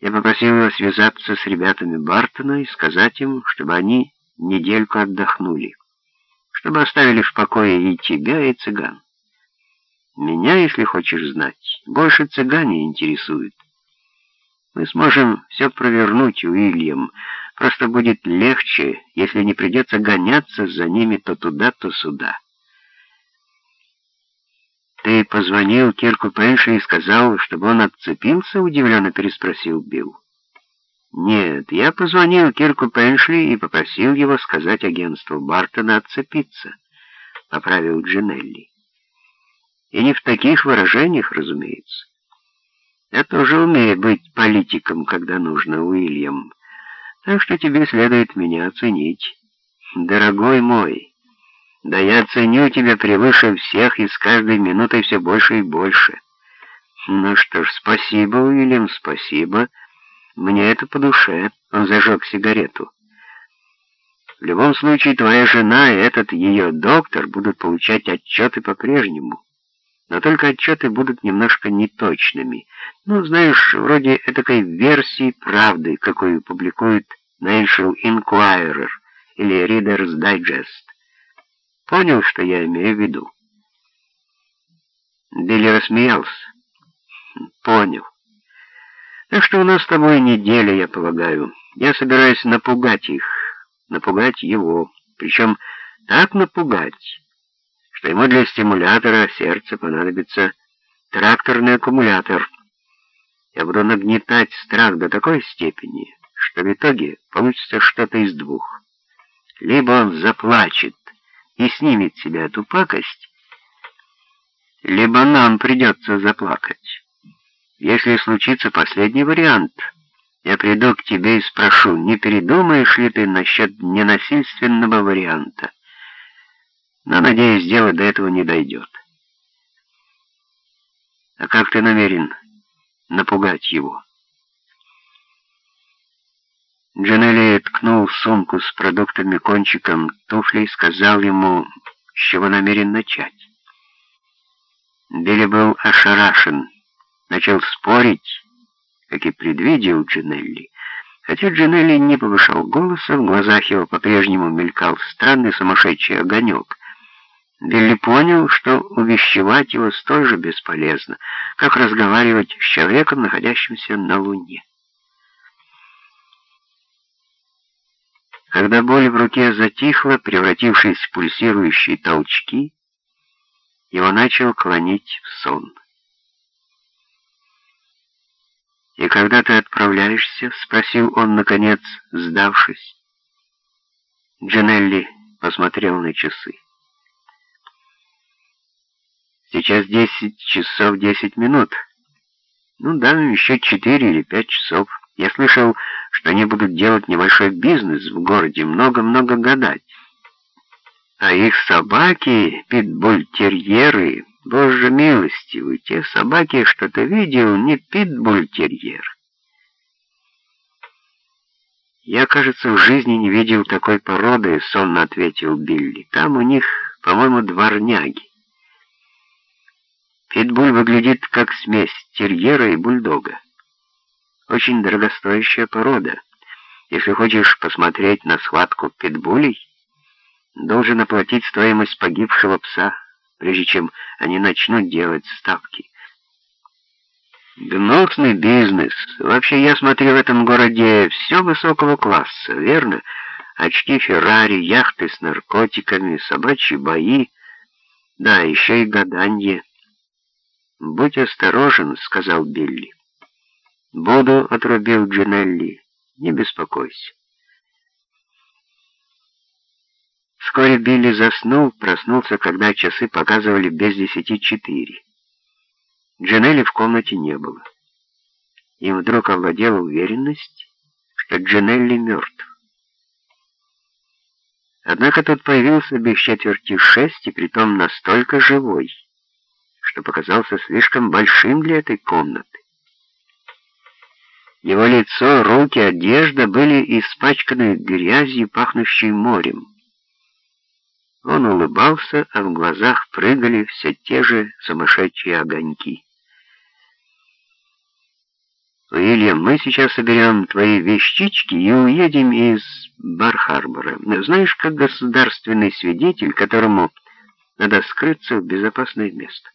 Я попросил его связаться с ребятами Бартона и сказать им, чтобы они недельку отдохнули, чтобы оставили в покое и тебя, и цыган. Меня, если хочешь знать, больше цыгане интересуют. Мы сможем все провернуть, Уильям. Просто будет легче, если не придется гоняться за ними то туда, то сюда. «Ты позвонил Кирку Пенши и сказал, чтобы он отцепился?» — удивленно переспросил Билл. «Нет, я позвонил Кирку Пеншли и попросил его сказать агентству Бартона отцепиться», — поправил Джинелли. «И не в таких выражениях, разумеется. Я тоже умею быть политиком, когда нужно, Уильям. Так что тебе следует меня оценить. Дорогой мой, да я ценю тебя превыше всех и с каждой минутой все больше и больше. Ну что ж, спасибо, Уильям, спасибо. Мне это по душе. Он зажег сигарету. В любом случае, твоя жена и этот ее доктор будут получать отчеты по-прежнему но только отчеты будут немножко неточными. Ну, знаешь, вроде этакой версии правды, какую публикует National Inquirer или Reader's Digest. Понял, что я имею в виду? Билли рассмеялся. Понял. Так что у нас с тобой неделя, я полагаю. Я собираюсь напугать их, напугать его, причем так напугать, что ему для стимулятора сердца понадобится тракторный аккумулятор. Я буду нагнетать страх до такой степени, что в итоге получится что-то из двух. Либо он заплачет и снимет себя эту пакость, либо нам придется заплакать. Если случится последний вариант, я приду к тебе и спрошу, не передумаешь ли ты насчет ненасильственного варианта но, надеюсь, дело до этого не дойдет. А как ты намерен напугать его? Джанелли ткнул сумку с продуктами кончиком туфли и сказал ему, с чего намерен начать. Билли был ошарашен, начал спорить, как и предвидел Джанелли. Хотя Джанелли не повышал голоса, в глазах его по-прежнему мелькал странный сумасшедший огонек. Билли понял, что увещевать его столь же бесполезно, как разговаривать с человеком, находящимся на Луне. Когда боль в руке затихла, превратившись в пульсирующие толчки, его начал клонить в сон. «И когда ты отправляешься?» — спросил он, наконец, сдавшись. Джанелли посмотрел на часы. Сейчас десять часов десять минут. Ну да, еще четыре или пять часов. Я слышал, что они будут делать небольшой бизнес в городе, много-много гадать. А их собаки, питбуль-терьеры, боже милостивый, те собаки, что ты видел, не питбуль-терьер. «Я, кажется, в жизни не видел такой породы», — сонно ответил Билли. «Там у них, по-моему, дворняги. Питбуль выглядит как смесь терьера и бульдога. Очень дорогостоящая порода. Если хочешь посмотреть на схватку питбулей, должен оплатить стоимость погибшего пса, прежде чем они начнут делать ставки. Гнусный бизнес. Вообще, я смотрю в этом городе все высокого класса, верно? Очки Феррари, яхты с наркотиками, собачьи бои, да, еще и гаданье. «Будь осторожен», — сказал Билли. «Буду», — отрубил Джинелли. «Не беспокойся». Вскоре Билли заснул, проснулся, когда часы показывали без десяти четыре. Джинелли в комнате не было. Им вдруг овладела уверенность, что Джинелли мертв. Однако тот появился без четверти шесть, и притом настолько живой, что показался слишком большим для этой комнаты. Его лицо, руки, одежда были испачканы грязью, пахнущей морем. Он улыбался, а в глазах прыгали все те же сумасшедшие огоньки. Уильям, мы сейчас соберем твои вещички и уедем из Бар-Харбора. Знаешь, как государственный свидетель, которому надо скрыться в безопасное место.